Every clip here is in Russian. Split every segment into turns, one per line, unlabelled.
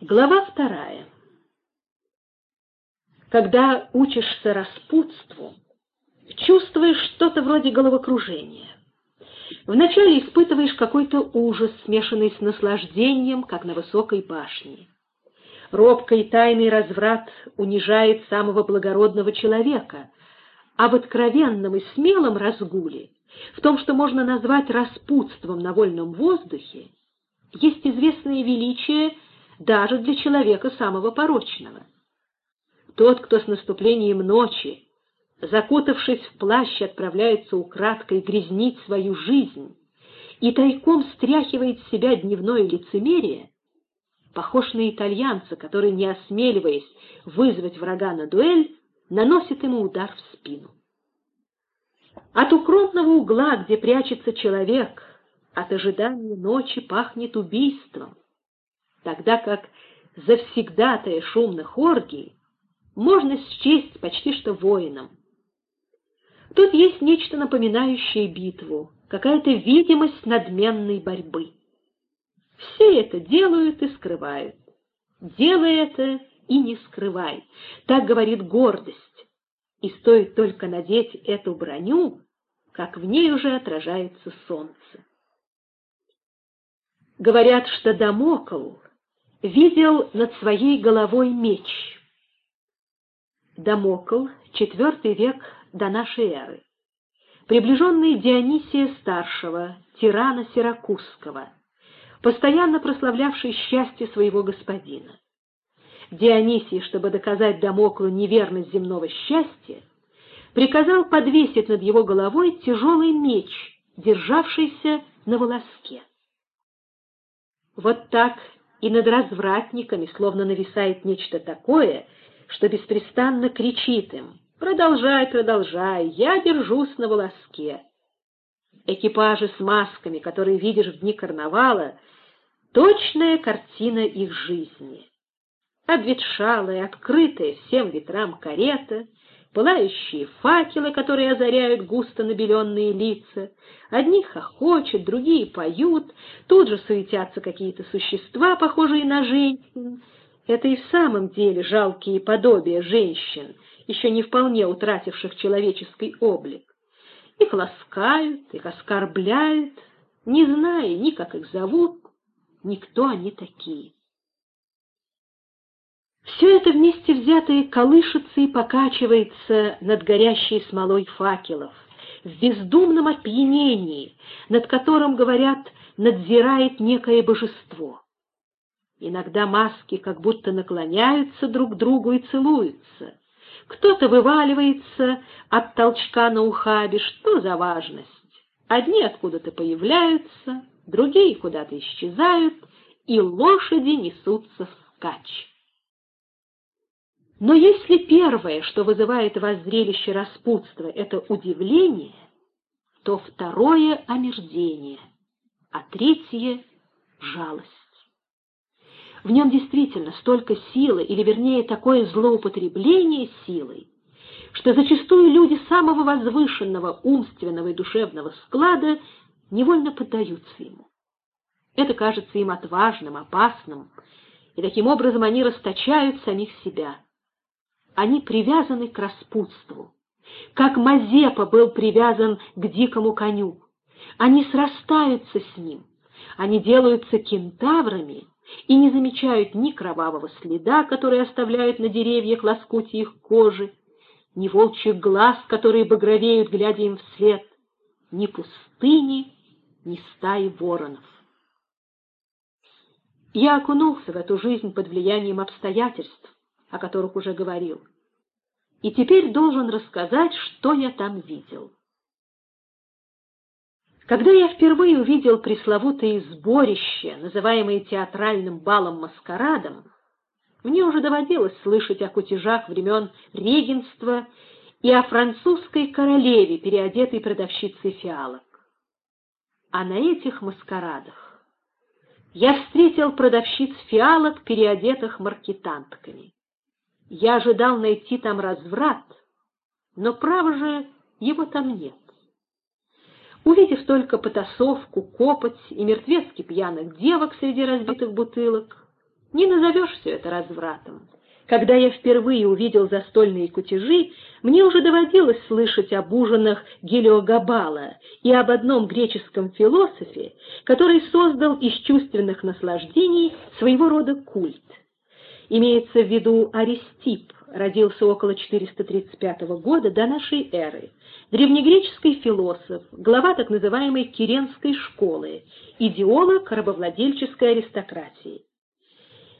Глава вторая. Когда учишься распутству, чувствуешь что-то вроде головокружения. Вначале испытываешь какой-то ужас, смешанный с наслаждением, как на высокой башне. Робкий тайный разврат унижает самого благородного человека, а в откровенном и смелом разгуле, в том, что можно назвать распутством на вольном воздухе, есть известное величие – даже для человека самого порочного. Тот, кто с наступлением ночи, закутавшись в плащ, отправляется украдкой грязнить свою жизнь и тайком стряхивает с себя дневное лицемерие, похож на итальянца, который, не осмеливаясь вызвать врага на дуэль, наносит ему удар в спину. От укромного угла, где прячется человек, от ожидания ночи пахнет убийством тогда как завсегдатая шумных оргий можно счесть почти что воином. Тут есть нечто напоминающее битву, какая-то видимость надменной борьбы. Все это делают и скрывают. Делай это и не скрывай. Так говорит гордость. И стоит только надеть эту броню, как в ней уже отражается солнце. Говорят, что Дамокл видел над своей головой меч. Дамокл, IV век до нашей эры. Приближенный Дионисия Старшего, тирана Сиракузского, постоянно прославлявший счастье своего господина. Дионисий, чтобы доказать Дамоклу неверность земного счастья, приказал подвесить над его головой тяжелый меч, державшийся на волоске. Вот так и над развратниками словно нависает нечто такое, что беспрестанно кричит им «Продолжай, продолжай, я держусь на волоске». Экипажи с масками, которые видишь в дни карнавала, точная картина их жизни. Обветшалая, открытая всем ветрам карета — пылающие факелы, которые озаряют густо набеленные лица. Одни хохочут, другие поют, тут же суетятся какие-то существа, похожие на женщин. Это и в самом деле жалкие подобия женщин, еще не вполне утративших человеческий облик. Их ласкают, их оскорбляют, не зная ни как их зовут, ни кто они такие. Все это вместе взятое колышется и покачивается над горящей смолой факелов, в бездумном опьянении, над которым, говорят, надзирает некое божество. Иногда маски как будто наклоняются друг к другу и целуются. Кто-то вываливается от толчка на ухабе, что за важность? Одни откуда-то появляются, другие куда-то исчезают, и лошади несутся вскачь. Но если первое, что вызывает в вас зрелище распутства, это удивление, то второе — омерзение, а третье — жалость. В нем действительно столько силы, или вернее такое злоупотребление силой, что зачастую люди самого возвышенного умственного и душевного склада невольно поддаются ему. Это кажется им отважным, опасным, и таким образом они расточают самих себя — они привязаны к распутству, как Мазепа был привязан к дикому коню. Они срастаются с ним, они делаются кентаврами и не замечают ни кровавого следа, который оставляют на деревьях лоскути их кожи, ни волчьих глаз, которые багровеют, глядя им вслед, ни пустыни, ни стаи воронов. Я окунулся в эту жизнь под влиянием обстоятельств, о которых уже говорил и теперь должен рассказать, что я там видел. Когда я впервые увидел пресловутые сборища, называемые театральным балом-маскарадом, мне уже доводилось слышать о кутежах времен регенства и о французской королеве, переодетой продавщицей фиалок. А на этих маскарадах я встретил продавщиц фиалок, переодетых маркетантками. Я ожидал найти там разврат, но, право же, его там нет. Увидев только потасовку, копоть и мертвецки пьяных девок среди разбитых бутылок, Не назовешь все это развратом. Когда я впервые увидел застольные кутежи, мне уже доводилось слышать об ужинах Гелиогабала и об одном греческом философе, который создал из чувственных наслаждений своего рода культ. Имеется в виду Аристип, родился около 435 года до нашей эры, древнегреческий философ, глава так называемой Киренской школы, идеолог рабовладельческой аристократии.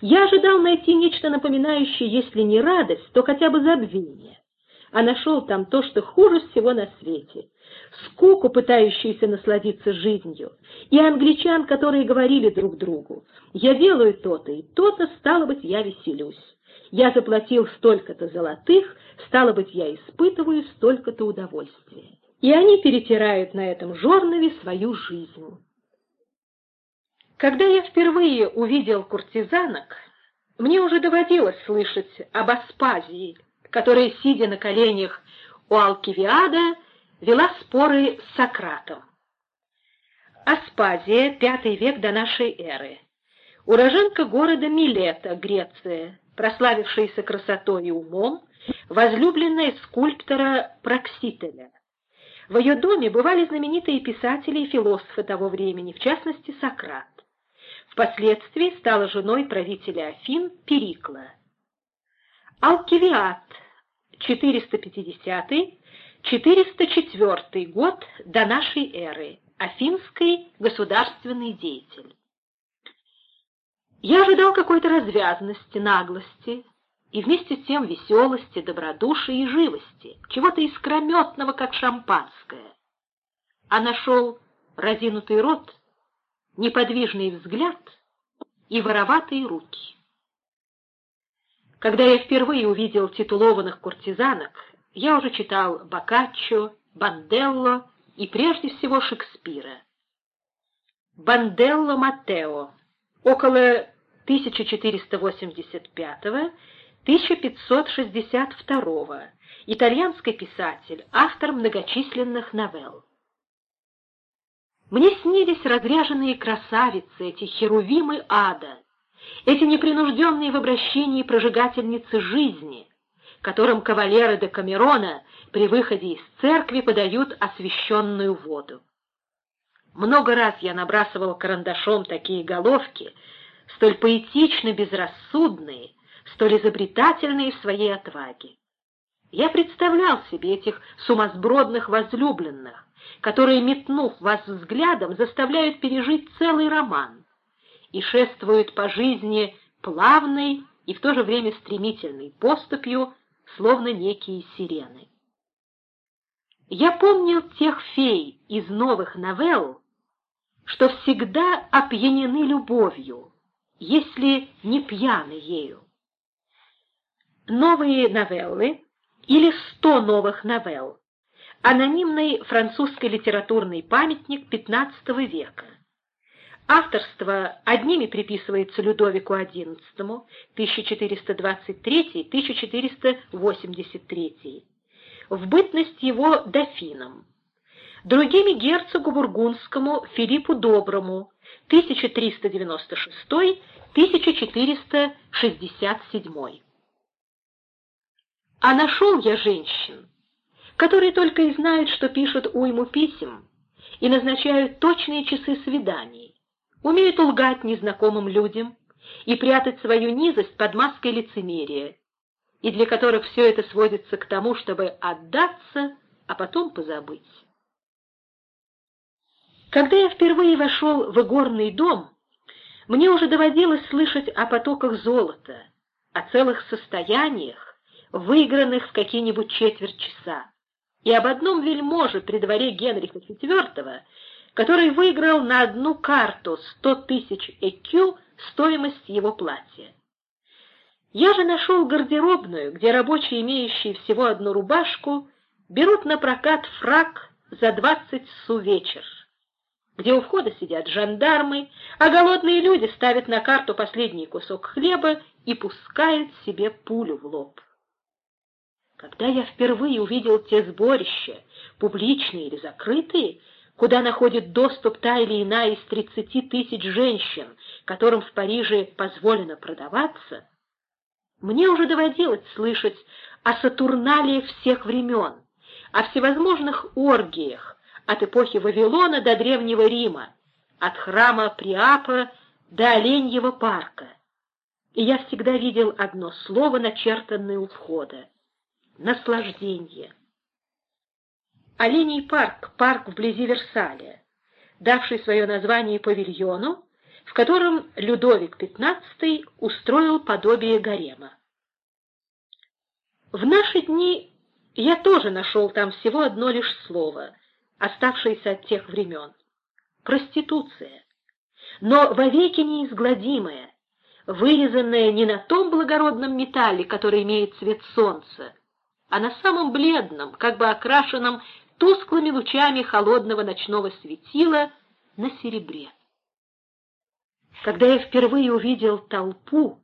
Я ожидал найти нечто напоминающее, если не радость, то хотя бы забвение. А нашел там то, что хуже всего на свете. Скуку, пытающуюся насладиться жизнью, и англичан, которые говорили друг другу, «Я делаю то-то и то-то, стало быть, я веселюсь. Я заплатил столько-то золотых, стало быть, я испытываю столько-то удовольствия». И они перетирают на этом жорнове свою жизнь. Когда я впервые увидел куртизанок, мне уже доводилось слышать об Аспазии, которая, сидя на коленях у Алкивиада, вела споры с Сократом. Аспазия, пятый век до нашей эры. Уроженка города Милета, Греция, прославившаяся красотой и умом, возлюбленная скульптора Проксителя. В ее доме бывали знаменитые писатели и философы того времени, в частности Сократ. Впоследствии стала женой правителя Афин Перикла. Алкивиат, 450 404 год до нашей эры. Афинский государственный деятель. Я ожидал какой-то развязности, наглости и вместе с тем веселости, добродушия и живости, чего-то искрометного, как шампанское. А нашел разинутый рот, неподвижный взгляд и вороватые руки. Когда я впервые увидел титулованных куртизанок, я уже читал Боккаччо, Банделло и прежде всего Шекспира. Банделло Маттео, около 1485-1562, итальянский писатель, автор многочисленных новелл. Мне снились разряженные красавицы, эти херувимы ада, эти непринужденные в обращении прожигательницы жизни, которым кавалеры де Камерона при выходе из церкви подают освященную воду. Много раз я набрасывал карандашом такие головки, столь поэтично безрассудные, столь изобретательные в своей отваге. Я представлял себе этих сумасбродных возлюбленных, которые, метнув вас взглядом, заставляют пережить целый роман и шествуют по жизни плавной и в то же время стремительной поступью, словно некие сирены. Я помнил тех фей из новых новелл, что всегда опьянены любовью, если не пьяны ею. Новые новеллы или сто новых новелл анонимный французский литературный памятник XV века. Авторство одними приписывается Людовику XI, 1423-1483, в бытность его дофином, другими герцогу Бургундскому Филиппу Доброму, 1396-1467. А нашел я женщин, которые только и знают, что пишут уйму писем и назначают точные часы свиданий, умеют лгать незнакомым людям и прятать свою низость под маской лицемерия, и для которых все это сводится к тому, чтобы отдаться, а потом позабыть. Когда я впервые вошел в игорный дом, мне уже доводилось слышать о потоках золота, о целых состояниях, выигранных в какие-нибудь четверть часа и об одном вельможе при дворе Генриха IV, который выиграл на одну карту сто тысяч ЭКЮ стоимость его платья. Я же нашел гардеробную, где рабочие, имеющие всего одну рубашку, берут на прокат фрак за двадцать су вечер, где у входа сидят жандармы, а голодные люди ставят на карту последний кусок хлеба и пускают себе пулю в лоб. Когда я впервые увидел те сборища, публичные или закрытые, куда находит доступ та или иная из тридцати тысяч женщин, которым в Париже позволено продаваться, мне уже доводилось слышать о Сатурналиях всех времен, о всевозможных оргиях от эпохи Вавилона до Древнего Рима, от храма Приапа до Оленьего парка. И я всегда видел одно слово, начертанное у входа — наслаждение. Оленей парк — парк вблизи Версаля, давший свое название павильону, в котором Людовик XV устроил подобие гарема. В наши дни я тоже нашел там всего одно лишь слово, оставшееся от тех времен — проституция, но вовеки неизгладимое, вырезанное не на том благородном металле, который имеет цвет солнца, а на самом бледном, как бы окрашенном тусклыми лучами холодного ночного светила на серебре. Когда я впервые увидел толпу,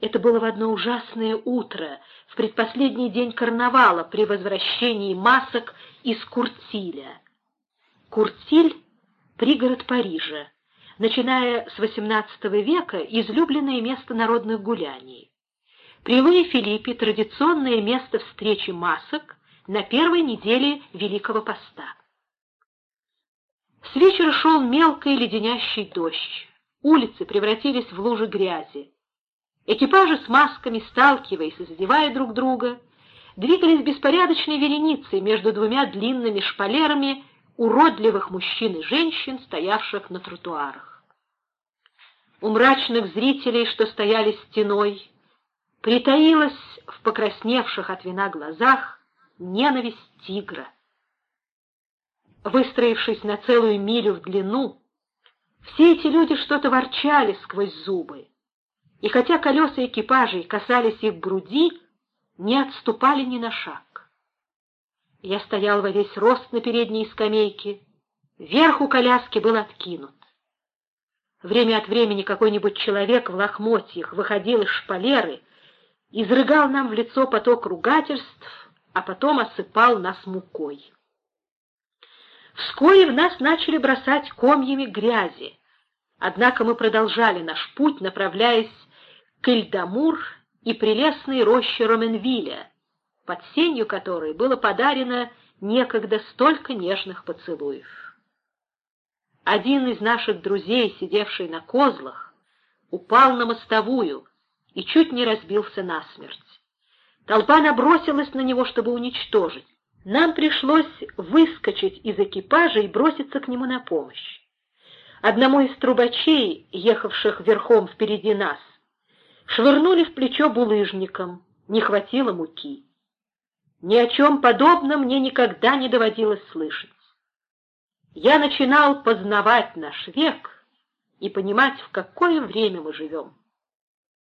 это было в одно ужасное утро, в предпоследний день карнавала при возвращении масок из Куртиля. Куртиль — пригород Парижа, начиная с XVIII века излюбленное место народных гуляний. При Луи Филиппе традиционное место встречи масок на первой неделе Великого Поста. С вечера шел мелкий леденящий дождь. Улицы превратились в лужи грязи. Экипажи с масками, сталкиваясь и задевая друг друга, двигались беспорядочной вереницей между двумя длинными шпалерами уродливых мужчин и женщин, стоявших на тротуарах. У мрачных зрителей, что стояли стеной, притаилась в покрасневших от вина глазах ненависть тигра. Выстроившись на целую милю в длину, все эти люди что-то ворчали сквозь зубы, и хотя колеса экипажей касались их груди, не отступали ни на шаг. Я стоял во весь рост на передней скамейке, верх у коляски был откинут. Время от времени какой-нибудь человек в лохмотьях выходил из шпалеры, изрыгал нам в лицо поток ругательств, а потом осыпал нас мукой. Вскоре в нас начали бросать комьями грязи, однако мы продолжали наш путь, направляясь к Эльдамур и прелестной роще Роменвиля, под сенью которой было подарено некогда столько нежных поцелуев. Один из наших друзей, сидевший на козлах, упал на мостовую и чуть не разбился насмерть. Толпа набросилась на него, чтобы уничтожить. Нам пришлось выскочить из экипажа и броситься к нему на помощь. Одному из трубачей, ехавших верхом впереди нас, швырнули в плечо булыжником, не хватило муки. Ни о чем подобном мне никогда не доводилось слышать. Я начинал познавать наш век и понимать, в какое время мы живем.